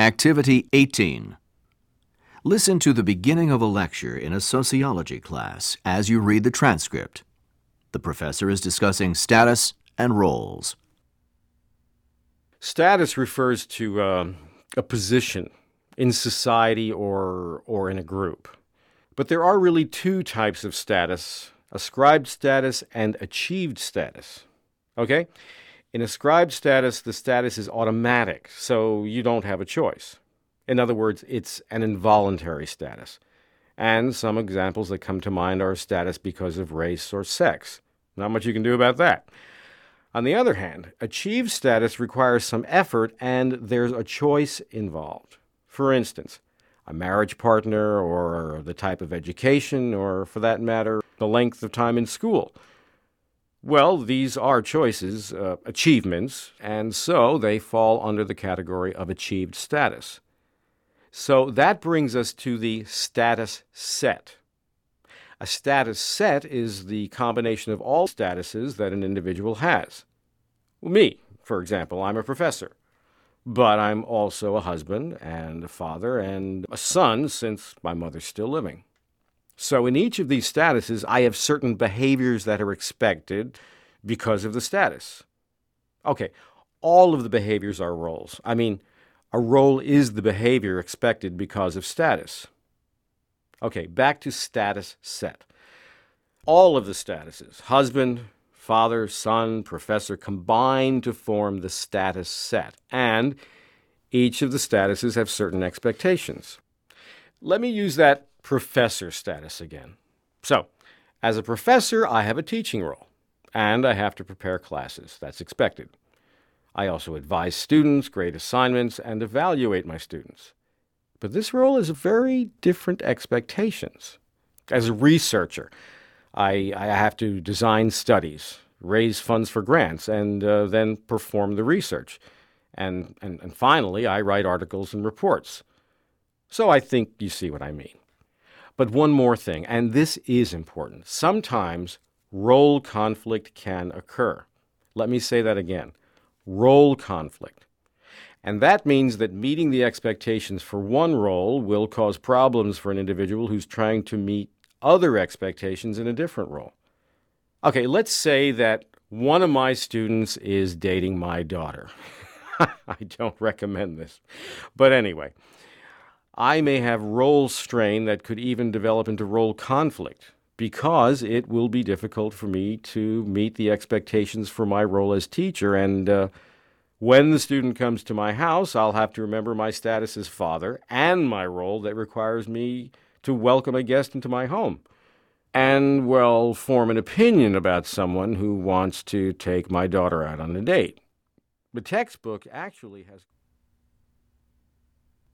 Activity 18. Listen to the beginning of a lecture in a sociology class as you read the transcript. The professor is discussing status and roles. Status refers to um, a position in society or, or in a group. But there are really two types of status ascribed status and achieved status. Okay? In ascribed status, the status is automatic, so you don't have a choice. In other words, it's an involuntary status. And some examples that come to mind are status because of race or sex. Not much you can do about that. On the other hand, achieved status requires some effort and there's a choice involved. For instance, a marriage partner or the type of education or, for that matter, the length of time in school. Well, these are choices, uh, achievements, and so they fall under the category of achieved status. So that brings us to the status set. A status set is the combination of all statuses that an individual has. Me, for example, I'm a professor, but I'm also a husband and a father and a son since my mother's still living. So, in each of these statuses, I have certain behaviors that are expected because of the status. Okay, all of the behaviors are roles. I mean, a role is the behavior expected because of status. Okay, back to status set. All of the statuses husband, father, son, professor combine to form the status set, and each of the statuses have certain expectations. Let me use that professor status again. So, as a professor, I have a teaching role, and I have to prepare classes. That's expected. I also advise students, grade assignments, and evaluate my students. But this role has very different expectations. As a researcher, I, I have to design studies, raise funds for grants, and uh, then perform the research. And, and, and finally, I write articles and reports. So I think you see what I mean. But one more thing, and this is important. Sometimes role conflict can occur. Let me say that again role conflict. And that means that meeting the expectations for one role will cause problems for an individual who's trying to meet other expectations in a different role. Okay, let's say that one of my students is dating my daughter. I don't recommend this. But anyway, I may have role strain that could even develop into role conflict because it will be difficult for me to meet the expectations for my role as teacher. And uh, when the student comes to my house, I'll have to remember my status as father and my role that requires me to welcome a guest into my home. And, well, form an opinion about someone who wants to take my daughter out on a date. The textbook actually has